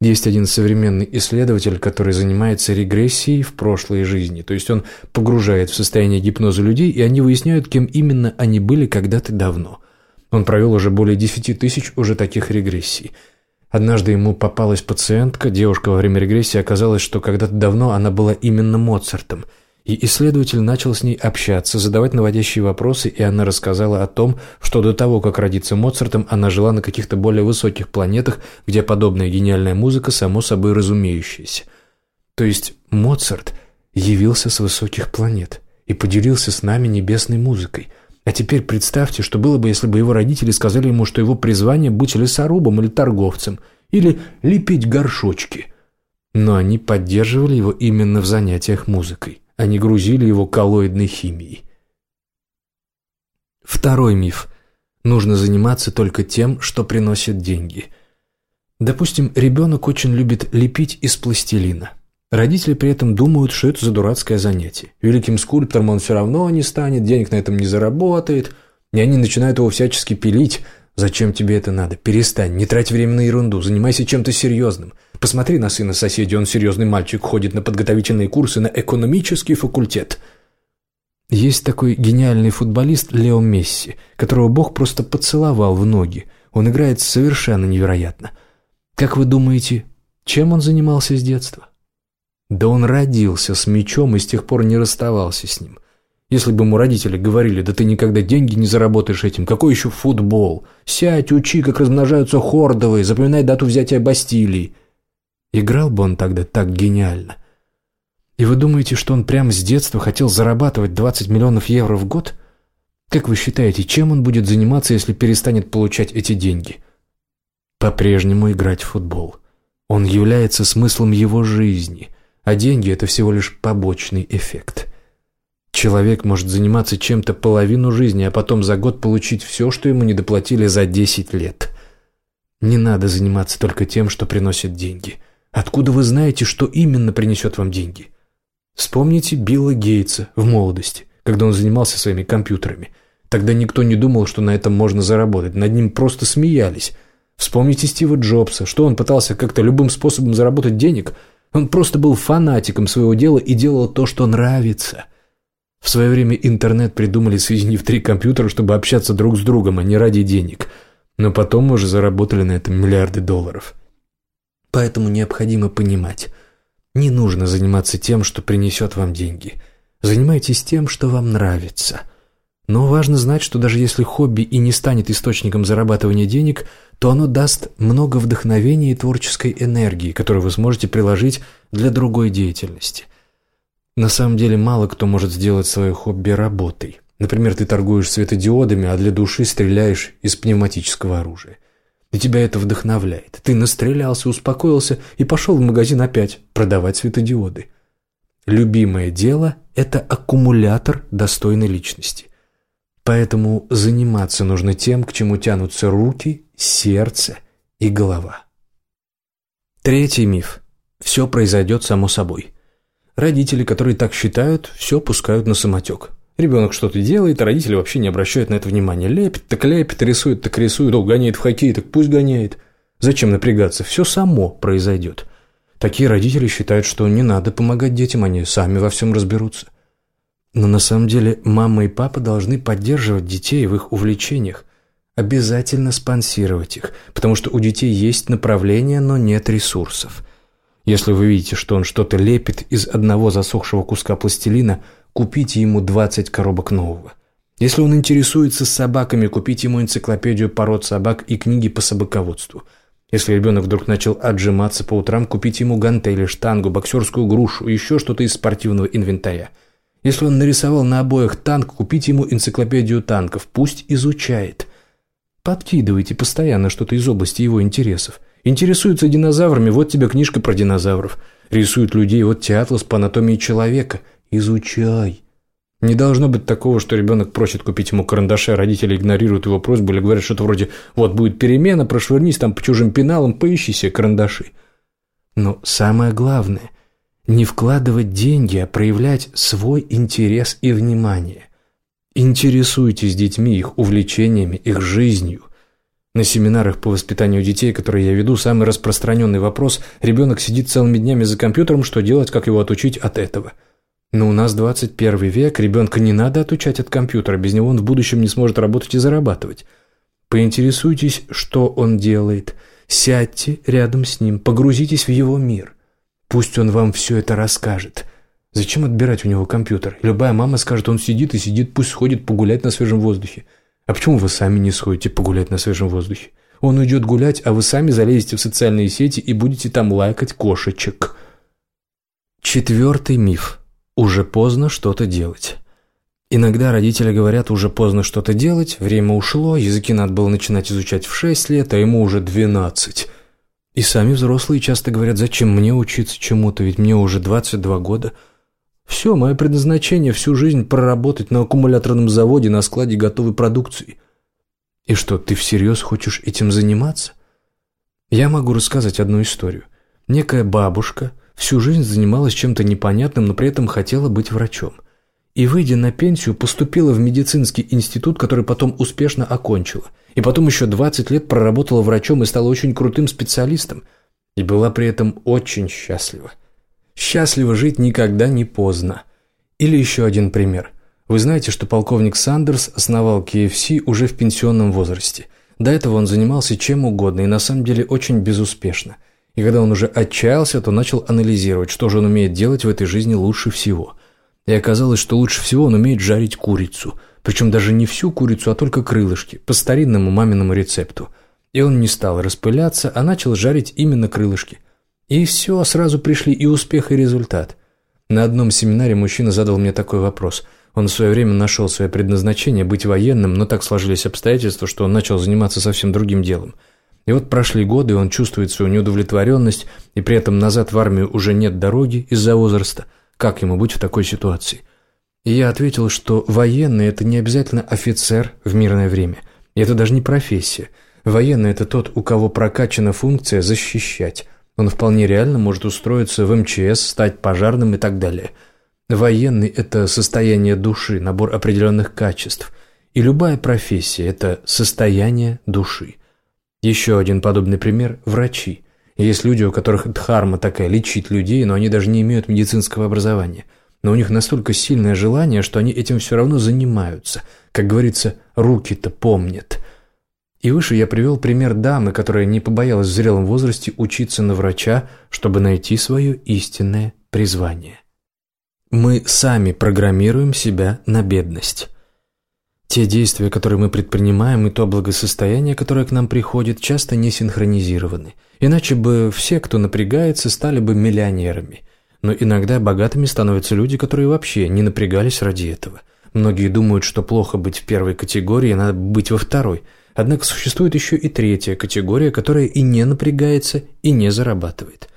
Есть один современный исследователь, который занимается регрессией в прошлой жизни. То есть он погружает в состояние гипноза людей, и они выясняют, кем именно они были когда-то давно. Он провел уже более 10 тысяч уже таких регрессий. Однажды ему попалась пациентка, девушка во время регрессии оказалось, что когда-то давно она была именно Моцартом – и исследователь начал с ней общаться, задавать наводящие вопросы, и она рассказала о том, что до того, как родиться Моцартом, она жила на каких-то более высоких планетах, где подобная гениальная музыка само собой разумеющаяся. То есть Моцарт явился с высоких планет и поделился с нами небесной музыкой. А теперь представьте, что было бы, если бы его родители сказали ему, что его призвание быть лесорубом или торговцем, или лепить горшочки. Но они поддерживали его именно в занятиях музыкой. Они грузили его коллоидной химией. Второй миф. Нужно заниматься только тем, что приносит деньги. Допустим, ребенок очень любит лепить из пластилина. Родители при этом думают, что это за дурацкое занятие. Великим скульптором он все равно не станет, денег на этом не заработает. И они начинают его всячески пилить. Зачем тебе это надо? Перестань, не трать время на ерунду, занимайся чем-то серьезным. Посмотри на сына соседей, он серьезный мальчик, ходит на подготовительные курсы на экономический факультет. Есть такой гениальный футболист Лео Месси, которого Бог просто поцеловал в ноги. Он играет совершенно невероятно. Как вы думаете, чем он занимался с детства? Да он родился с мячом и с тех пор не расставался с ним. Если бы ему родители говорили, да ты никогда деньги не заработаешь этим, какой еще футбол? Сядь, учи, как размножаются хордовые, запоминай дату взятия Бастилии. Играл бы он тогда так гениально. И вы думаете, что он прямо с детства хотел зарабатывать 20 миллионов евро в год? Как вы считаете, чем он будет заниматься, если перестанет получать эти деньги? По-прежнему играть в футбол. Он является смыслом его жизни, а деньги – это всего лишь побочный эффект. Человек может заниматься чем-то половину жизни, а потом за год получить все, что ему не доплатили за 10 лет. Не надо заниматься только тем, что приносит деньги – Откуда вы знаете, что именно принесет вам деньги? Вспомните Билла Гейтса в молодости, когда он занимался своими компьютерами. Тогда никто не думал, что на этом можно заработать, над ним просто смеялись. Вспомните Стива Джобса, что он пытался как-то любым способом заработать денег. Он просто был фанатиком своего дела и делал то, что нравится. В свое время интернет придумали, соединив три компьютера, чтобы общаться друг с другом, а не ради денег. Но потом уже заработали на этом миллиарды долларов. Поэтому необходимо понимать, не нужно заниматься тем, что принесет вам деньги. Занимайтесь тем, что вам нравится. Но важно знать, что даже если хобби и не станет источником зарабатывания денег, то оно даст много вдохновения и творческой энергии, которую вы сможете приложить для другой деятельности. На самом деле мало кто может сделать свое хобби работой. Например, ты торгуешь светодиодами, а для души стреляешь из пневматического оружия. И тебя это вдохновляет. Ты настрелялся, успокоился и пошел в магазин опять продавать светодиоды. Любимое дело – это аккумулятор достойной личности. Поэтому заниматься нужно тем, к чему тянутся руки, сердце и голова. Третий миф. Все произойдет само собой. Родители, которые так считают, все пускают на самотек. Ребенок что-то делает, а родители вообще не обращают на это внимания. Лепит, так лепит, рисует, так рисует, гоняет в хоккей, так пусть гоняет. Зачем напрягаться? Все само произойдет. Такие родители считают, что не надо помогать детям, они сами во всем разберутся. Но на самом деле мама и папа должны поддерживать детей в их увлечениях, обязательно спонсировать их, потому что у детей есть направление, но нет ресурсов. Если вы видите, что он что-то лепит из одного засохшего куска пластилина, купите ему 20 коробок нового. Если он интересуется собаками, купите ему энциклопедию пород собак и книги по собаководству. Если ребенок вдруг начал отжиматься по утрам, купите ему гантели, штангу, боксерскую грушу, еще что-то из спортивного инвентаря. Если он нарисовал на обоях танк, купите ему энциклопедию танков, пусть изучает. Подкидывайте постоянно что-то из области его интересов. Интересуется динозаврами, вот тебе книжка про динозавров. Рисует людей, вот тебе атлас по анатомии человека. Изучай. Не должно быть такого, что ребенок просит купить ему карандаши, а родители игнорируют его просьбу или говорят что-то вроде «Вот будет перемена, прошвырнись там по чужим пеналам, поищи себе карандаши». Но самое главное – не вкладывать деньги, а проявлять свой интерес и внимание. Интересуйтесь детьми, их увлечениями, их жизнью – на семинарах по воспитанию детей, которые я веду, самый распространенный вопрос – ребенок сидит целыми днями за компьютером, что делать, как его отучить от этого? Но у нас 21 век, ребенка не надо отучать от компьютера, без него он в будущем не сможет работать и зарабатывать. Поинтересуйтесь, что он делает. Сядьте рядом с ним, погрузитесь в его мир. Пусть он вам все это расскажет. Зачем отбирать у него компьютер? Любая мама скажет, он сидит и сидит, пусть сходит погулять на свежем воздухе. А почему вы сами не сходите погулять на свежем воздухе? Он уйдет гулять, а вы сами залезете в социальные сети и будете там лайкать кошечек. Четвертый миф. Уже поздно что-то делать. Иногда родители говорят, уже поздно что-то делать, время ушло, языки надо было начинать изучать в 6 лет, а ему уже 12. И сами взрослые часто говорят, зачем мне учиться чему-то, ведь мне уже 22 года – все, мое предназначение всю жизнь проработать на аккумуляторном заводе на складе готовой продукции. И что, ты всерьез хочешь этим заниматься? Я могу рассказать одну историю. Некая бабушка всю жизнь занималась чем-то непонятным, но при этом хотела быть врачом. И, выйдя на пенсию, поступила в медицинский институт, который потом успешно окончила. И потом еще 20 лет проработала врачом и стала очень крутым специалистом. И была при этом очень счастлива. Счастливо жить никогда не поздно. Или еще один пример. Вы знаете, что полковник Сандерс основал KFC уже в пенсионном возрасте. До этого он занимался чем угодно и на самом деле очень безуспешно. И когда он уже отчаялся, то начал анализировать, что же он умеет делать в этой жизни лучше всего. И оказалось, что лучше всего он умеет жарить курицу. Причем даже не всю курицу, а только крылышки, по старинному маминому рецепту. И он не стал распыляться, а начал жарить именно крылышки. И все, сразу пришли и успех, и результат. На одном семинаре мужчина задал мне такой вопрос. Он в свое время нашел свое предназначение быть военным, но так сложились обстоятельства, что он начал заниматься совсем другим делом. И вот прошли годы, он чувствует свою неудовлетворенность, и при этом назад в армию уже нет дороги из-за возраста. Как ему быть в такой ситуации? И я ответил, что военный – это не обязательно офицер в мирное время. И это даже не профессия. Военный – это тот, у кого прокачана функция защищать. Он вполне реально может устроиться в МЧС, стать пожарным и так далее. Военный – это состояние души, набор определенных качеств. И любая профессия – это состояние души. Еще один подобный пример – врачи. Есть люди, у которых дхарма такая – лечить людей, но они даже не имеют медицинского образования. Но у них настолько сильное желание, что они этим все равно занимаются. Как говорится, руки-то помнят – и выше я привел пример дамы, которая не побоялась в зрелом возрасте учиться на врача, чтобы найти свое истинное призвание. Мы сами программируем себя на бедность. Те действия, которые мы предпринимаем, и то благосостояние, которое к нам приходит, часто не синхронизированы. Иначе бы все, кто напрягается, стали бы миллионерами. Но иногда богатыми становятся люди, которые вообще не напрягались ради этого. Многие думают, что плохо быть в первой категории, надо быть во второй – Однако существует еще и третья категория, которая и не напрягается, и не зарабатывает.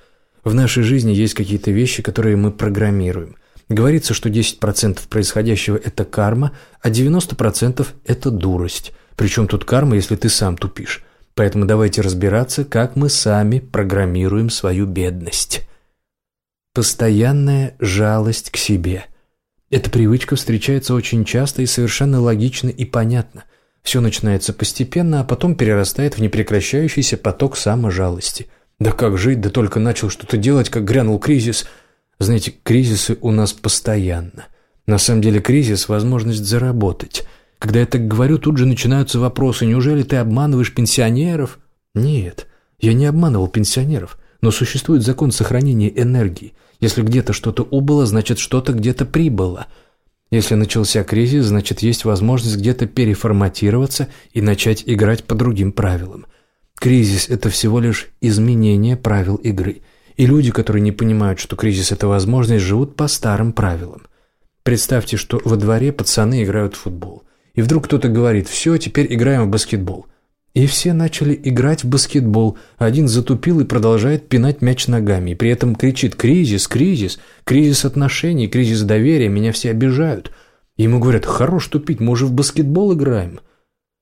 В нашей жизни есть какие-то вещи, которые мы программируем. Говорится, что 10% происходящего – это карма, а 90% – это дурость. Причем тут карма, если ты сам тупишь. Поэтому давайте разбираться, как мы сами программируем свою бедность. Постоянная жалость к себе. Эта привычка встречается очень часто и совершенно логично и понятно – все начинается постепенно, а потом перерастает в непрекращающийся поток саможалости. Да как жить, да только начал что-то делать, как грянул кризис. Знаете, кризисы у нас постоянно. На самом деле кризис – возможность заработать. Когда я так говорю, тут же начинаются вопросы. Неужели ты обманываешь пенсионеров? Нет, я не обманывал пенсионеров. но существует закон сохранения энергии. Если где-то что-то убыло, значит что-то где-то прибыло. Если начался кризис, значит есть возможность где-то переформатироваться и начать играть по другим правилам. Кризис – это всего лишь изменение правил игры. И люди, которые не понимают, что кризис – это возможность, живут по старым правилам. Представьте, что во дворе пацаны играют в футбол. И вдруг кто-то говорит «все, теперь играем в баскетбол». И все начали играть в баскетбол. Один затупил и продолжает пинать мяч ногами. И при этом кричит «Кризис! Кризис! Кризис отношений! Кризис доверия! Меня все обижают!» И ему говорят «Хорош тупить, мы уже в баскетбол играем!»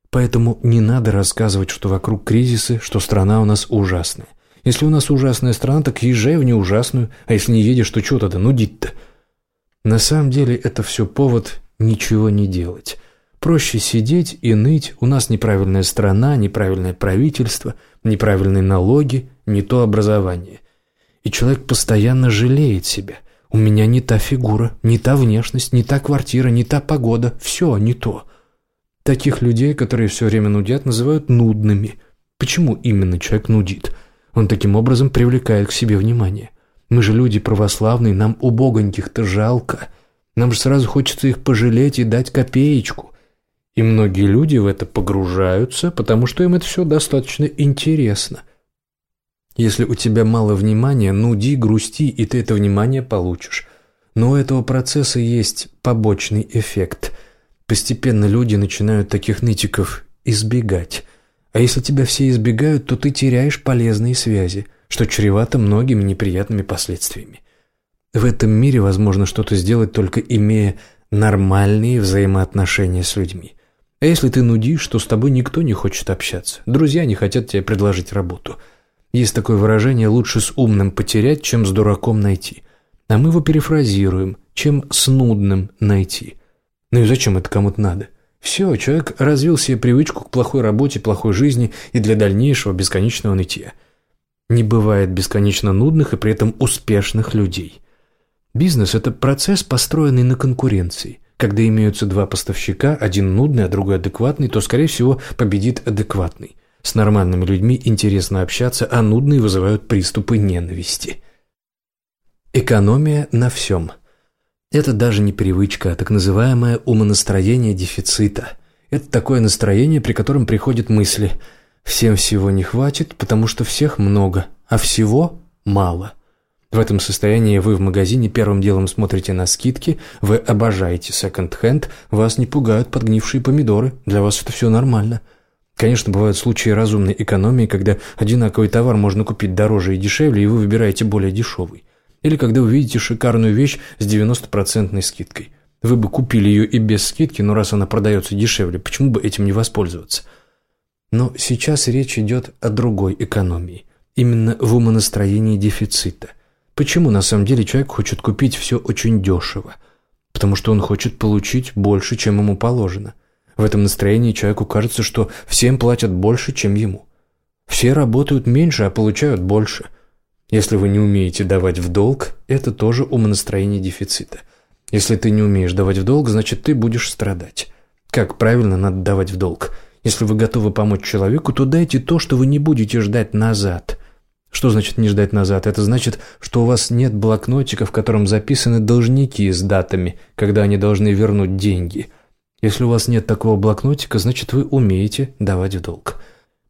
Поэтому не надо рассказывать, что вокруг кризисы, что страна у нас ужасная. Если у нас ужасная страна, так езжай в неужасную, а если не едешь, то что тогда нудить-то? На самом деле это все повод ничего не делать. Проще сидеть и ныть, у нас неправильная страна, неправильное правительство, неправильные налоги, не то образование. И человек постоянно жалеет себя. У меня не та фигура, не та внешность, не та квартира, не та погода, все не то. Таких людей, которые все время нудят, называют нудными. Почему именно человек нудит? Он таким образом привлекает к себе внимание. Мы же люди православные, нам убогоньких-то жалко. Нам же сразу хочется их пожалеть и дать копеечку. И многие люди в это погружаются, потому что им это все достаточно интересно. Если у тебя мало внимания, нуди, грусти, и ты это внимание получишь. Но у этого процесса есть побочный эффект. Постепенно люди начинают таких нытиков избегать. А если тебя все избегают, то ты теряешь полезные связи, что чревато многими неприятными последствиями. В этом мире возможно что-то сделать, только имея нормальные взаимоотношения с людьми. А если ты нудишь, то с тобой никто не хочет общаться. Друзья не хотят тебе предложить работу. Есть такое выражение «лучше с умным потерять, чем с дураком найти». А мы его перефразируем «чем с нудным найти». Ну и зачем это кому-то надо? Все, человек развил себе привычку к плохой работе, плохой жизни и для дальнейшего бесконечного нытья. Не бывает бесконечно нудных и при этом успешных людей. Бизнес – это процесс, построенный на конкуренции. Когда имеются два поставщика, один нудный, а другой адекватный, то, скорее всего, победит адекватный. С нормальными людьми интересно общаться, а нудные вызывают приступы ненависти. Экономия на всем. Это даже не привычка, а так называемое умонастроение дефицита. Это такое настроение, при котором приходят мысли «всем всего не хватит, потому что всех много, а всего мало». В этом состоянии вы в магазине первым делом смотрите на скидки, вы обожаете секонд-хенд, вас не пугают подгнившие помидоры, для вас это все нормально. Конечно, бывают случаи разумной экономии, когда одинаковый товар можно купить дороже и дешевле, и вы выбираете более дешевый. Или когда вы видите шикарную вещь с 90% скидкой. Вы бы купили ее и без скидки, но раз она продается дешевле, почему бы этим не воспользоваться? Но сейчас речь идет о другой экономии. Именно в умонастроении дефицита. Почему на самом деле человек хочет купить все очень дешево? Потому что он хочет получить больше, чем ему положено. В этом настроении человеку кажется, что всем платят больше, чем ему. Все работают меньше, а получают больше. Если вы не умеете давать в долг, это тоже умонастроение дефицита. Если ты не умеешь давать в долг, значит ты будешь страдать. Как правильно надо давать в долг? Если вы готовы помочь человеку, то дайте то, что вы не будете ждать назад – что значит не ждать назад? Это значит, что у вас нет блокнотика, в котором записаны должники с датами, когда они должны вернуть деньги. Если у вас нет такого блокнотика, значит вы умеете давать долг.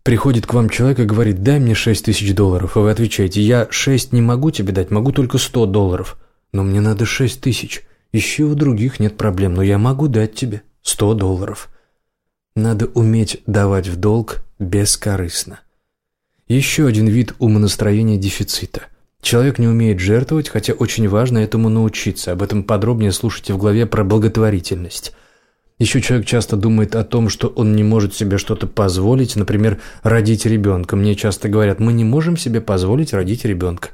Приходит к вам человек и говорит, дай мне 6 тысяч долларов, а вы отвечаете, я 6 не могу тебе дать, могу только 100 долларов. Но мне надо 6 тысяч. Ищи у других, нет проблем, но я могу дать тебе 100 долларов. Надо уметь давать в долг бескорыстно. Еще один вид умонастроения дефицита. Человек не умеет жертвовать, хотя очень важно этому научиться. Об этом подробнее слушайте в главе про благотворительность. Еще человек часто думает о том, что он не может себе что-то позволить, например, родить ребенка. Мне часто говорят, мы не можем себе позволить родить ребенка.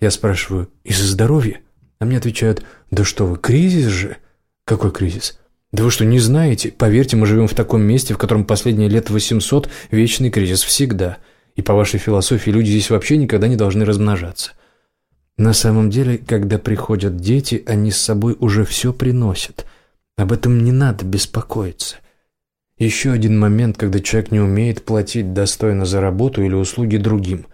Я спрашиваю, из-за здоровья? А мне отвечают, да что вы, кризис же? Какой кризис? Да вы что, не знаете? Поверьте, мы живем в таком месте, в котором последние лет 800 вечный кризис всегда – и по вашей философии люди здесь вообще никогда не должны размножаться. На самом деле, когда приходят дети, они с собой уже все приносят. Об этом не надо беспокоиться. Еще один момент, когда человек не умеет платить достойно за работу или услуги другим.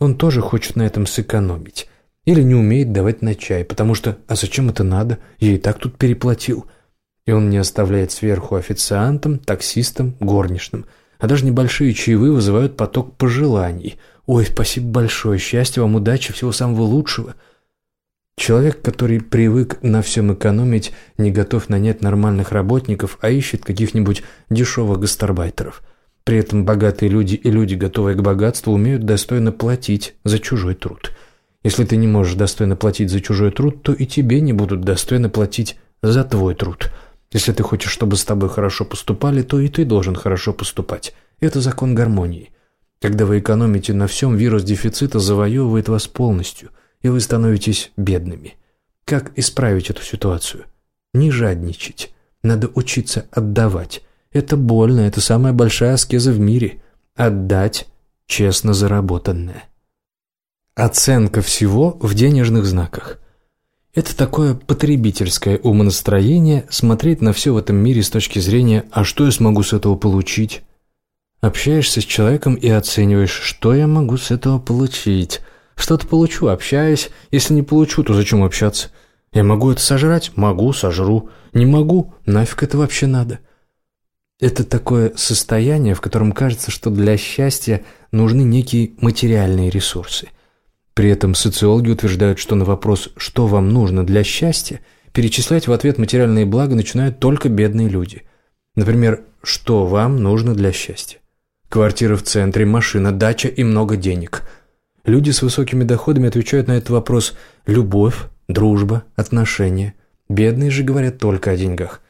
Он тоже хочет на этом сэкономить. Или не умеет давать на чай, потому что «а зачем это надо? Я и так тут переплатил». И он не оставляет сверху официантам, таксистам, горничным. А даже небольшие чаевые вызывают поток пожеланий. «Ой, спасибо большое, счастья вам, удачи, всего самого лучшего». Человек, который привык на всем экономить, не готов нанять нормальных работников, а ищет каких-нибудь дешевых гастарбайтеров. При этом богатые люди и люди, готовые к богатству, умеют достойно платить за чужой труд. Если ты не можешь достойно платить за чужой труд, то и тебе не будут достойно платить за твой труд. Если ты хочешь, чтобы с тобой хорошо поступали, то и ты должен хорошо поступать. Это закон гармонии. Когда вы экономите на всем, вирус дефицита завоевывает вас полностью – и вы становитесь бедными. Как исправить эту ситуацию? Не жадничать. Надо учиться отдавать. Это больно, это самая большая аскеза в мире. Отдать честно заработанное. Оценка всего в денежных знаках. Это такое потребительское умонастроение смотреть на все в этом мире с точки зрения «а что я смогу с этого получить?» Общаешься с человеком и оцениваешь «что я могу с этого получить?» Что-то получу, общаюсь. Если не получу, то зачем общаться? Я могу это сожрать? Могу, сожру. Не могу? Нафиг это вообще надо? Это такое состояние, в котором кажется, что для счастья нужны некие материальные ресурсы. При этом социологи утверждают, что на вопрос «что вам нужно для счастья?» перечислять в ответ материальные блага начинают только бедные люди. Например, «что вам нужно для счастья?» Квартира в центре, машина, дача и много денег – Люди с высокими доходами отвечают на этот вопрос «любовь», «дружба», «отношения». Бедные же говорят только о деньгах.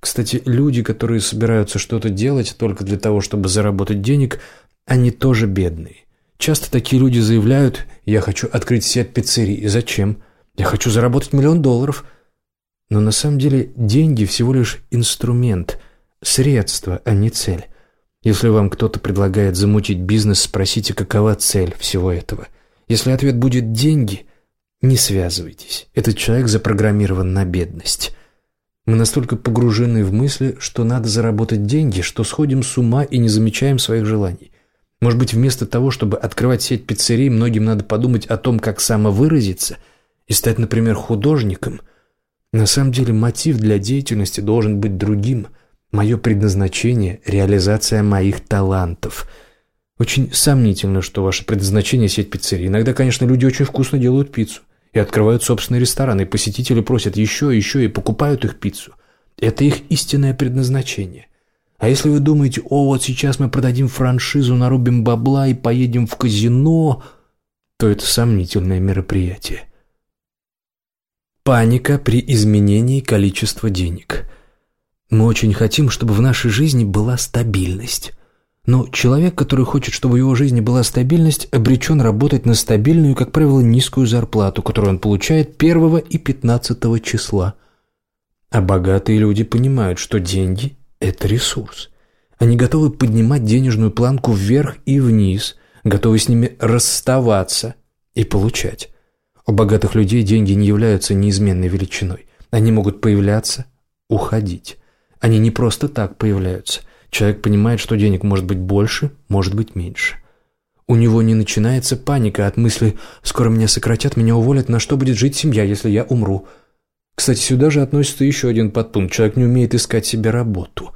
Кстати, люди, которые собираются что-то делать только для того, чтобы заработать денег, они тоже бедные. Часто такие люди заявляют «я хочу открыть сеть пиццерий». Зачем? Я хочу заработать миллион долларов. Но на самом деле деньги всего лишь инструмент, средство, а не цель. Если вам кто-то предлагает замутить бизнес, спросите, какова цель всего этого. Если ответ будет «деньги», не связывайтесь. Этот человек запрограммирован на бедность. Мы настолько погружены в мысли, что надо заработать деньги, что сходим с ума и не замечаем своих желаний. Может быть, вместо того, чтобы открывать сеть пиццерий, многим надо подумать о том, как самовыразиться и стать, например, художником. На самом деле мотив для деятельности должен быть другим – Мое предназначение – реализация моих талантов. Очень сомнительно, что ваше предназначение – сеть пиццерий. Иногда, конечно, люди очень вкусно делают пиццу и открывают собственные рестораны, и посетители просят еще, еще и покупают их пиццу. Это их истинное предназначение. А если вы думаете, о, вот сейчас мы продадим франшизу, нарубим бабла и поедем в казино, то это сомнительное мероприятие. Паника при изменении количества денег – мы очень хотим, чтобы в нашей жизни была стабильность. Но человек, который хочет, чтобы в его жизни была стабильность, обречен работать на стабильную, как правило, низкую зарплату, которую он получает 1 и 15 числа. А богатые люди понимают, что деньги – это ресурс. Они готовы поднимать денежную планку вверх и вниз, готовы с ними расставаться и получать. У богатых людей деньги не являются неизменной величиной. Они могут появляться, уходить. Они не просто так появляются. Человек понимает, что денег может быть больше, может быть меньше. У него не начинается паника от мысли «скоро меня сократят, меня уволят, на что будет жить семья, если я умру?». Кстати, сюда же относится еще один подпункт. Человек не умеет искать себе работу.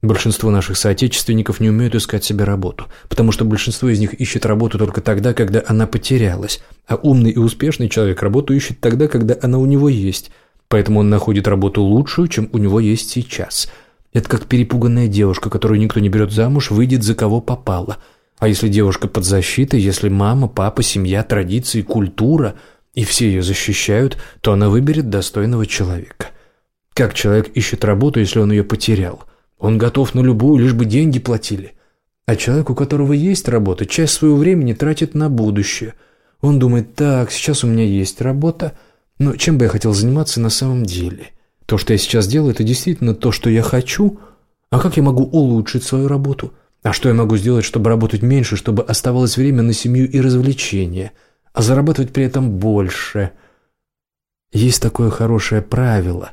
Большинство наших соотечественников не умеют искать себе работу, потому что большинство из них ищет работу только тогда, когда она потерялась, а умный и успешный человек работу ищет тогда, когда она у него есть – Поэтому он находит работу лучшую, чем у него есть сейчас. Это как перепуганная девушка, которую никто не берет замуж, выйдет за кого попало. А если девушка под защитой, если мама, папа, семья, традиции, культура, и все ее защищают, то она выберет достойного человека. Как человек ищет работу, если он ее потерял? Он готов на любую, лишь бы деньги платили. А человек, у которого есть работа, часть своего времени тратит на будущее. Он думает, так, сейчас у меня есть работа – но чем бы я хотел заниматься на самом деле? То, что я сейчас делаю, это действительно то, что я хочу? А как я могу улучшить свою работу? А что я могу сделать, чтобы работать меньше, чтобы оставалось время на семью и развлечения, а зарабатывать при этом больше? Есть такое хорошее правило.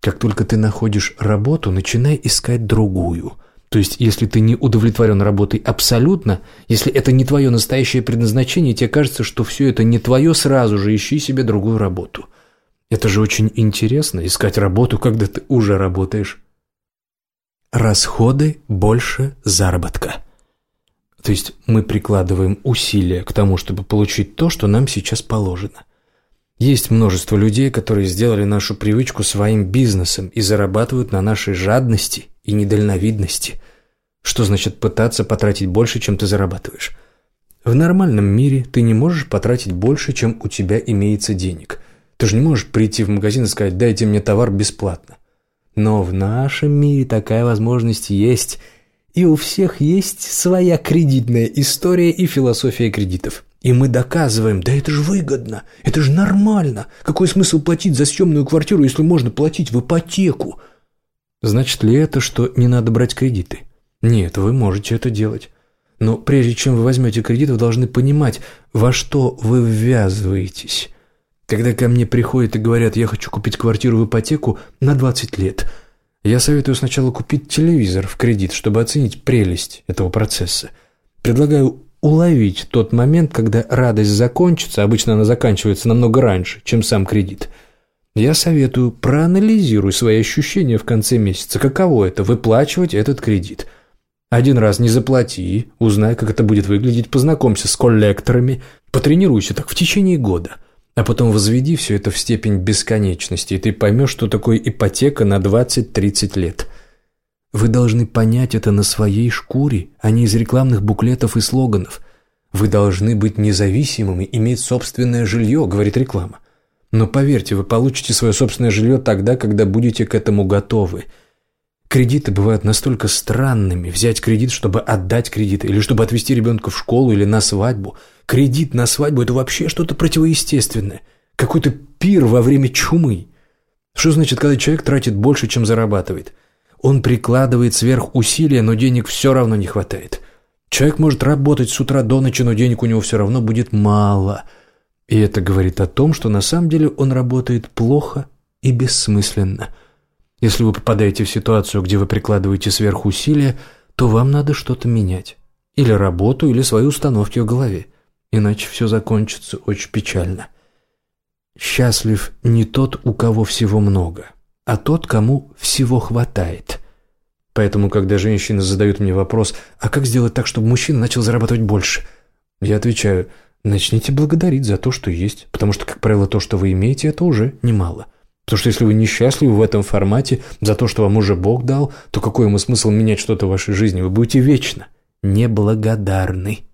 Как только ты находишь работу, начинай искать другую. То есть, если ты не удовлетворен работой абсолютно, если это не твое настоящее предназначение, тебе кажется, что все это не твое, сразу же ищи себе другую работу. Это же очень интересно, искать работу, когда ты уже работаешь. Расходы больше заработка. То есть мы прикладываем усилия к тому, чтобы получить то, что нам сейчас положено. Есть множество людей, которые сделали нашу привычку своим бизнесом и зарабатывают на нашей жадности и недальновидности. Что значит пытаться потратить больше, чем ты зарабатываешь? В нормальном мире ты не можешь потратить больше, чем у тебя имеется денег. Ты же не можешь прийти в магазин и сказать «дайте мне товар бесплатно». Но в нашем мире такая возможность есть, и у всех есть своя кредитная история и философия кредитов. И мы доказываем, да это же выгодно, это же нормально. Какой смысл платить за съемную квартиру, если можно платить в ипотеку? Значит ли это, что не надо брать кредиты? Нет, вы можете это делать. Но прежде чем вы возьмете кредит, вы должны понимать, во что вы ввязываетесь. Когда ко мне приходят и говорят, я хочу купить квартиру в ипотеку на 20 лет, я советую сначала купить телевизор в кредит, чтобы оценить прелесть этого процесса. Предлагаю уловить тот момент, когда радость закончится, обычно она заканчивается намного раньше, чем сам кредит. Я советую, проанализируй свои ощущения в конце месяца. Каково это – выплачивать этот кредит? Один раз не заплати, узнай, как это будет выглядеть, познакомься с коллекторами, потренируйся так в течение года. А потом возведи все это в степень бесконечности, и ты поймешь, что такое ипотека на 20-30 лет – вы должны понять это на своей шкуре, а не из рекламных буклетов и слоганов. Вы должны быть независимыми, иметь собственное жилье, говорит реклама. Но поверьте, вы получите свое собственное жилье тогда, когда будете к этому готовы. Кредиты бывают настолько странными. Взять кредит, чтобы отдать кредит, или чтобы отвезти ребенка в школу или на свадьбу. Кредит на свадьбу – это вообще что-то противоестественное. Какой-то пир во время чумы. Что значит, когда человек тратит больше, чем зарабатывает? Он прикладывает сверхусилия, но денег все равно не хватает. Человек может работать с утра до ночи, но денег у него все равно будет мало. И это говорит о том, что на самом деле он работает плохо и бессмысленно. Если вы попадаете в ситуацию, где вы прикладываете сверхусилия, то вам надо что-то менять. Или работу, или свои установки в голове. Иначе все закончится очень печально. Счастлив не тот, у кого всего много – а тот, кому всего хватает. Поэтому, когда женщины задают мне вопрос, а как сделать так, чтобы мужчина начал зарабатывать больше, я отвечаю, начните благодарить за то, что есть, потому что, как правило, то, что вы имеете, это уже немало. Потому что если вы несчастливы в этом формате за то, что вам уже Бог дал, то какой ему смысл менять что-то в вашей жизни? Вы будете вечно неблагодарны.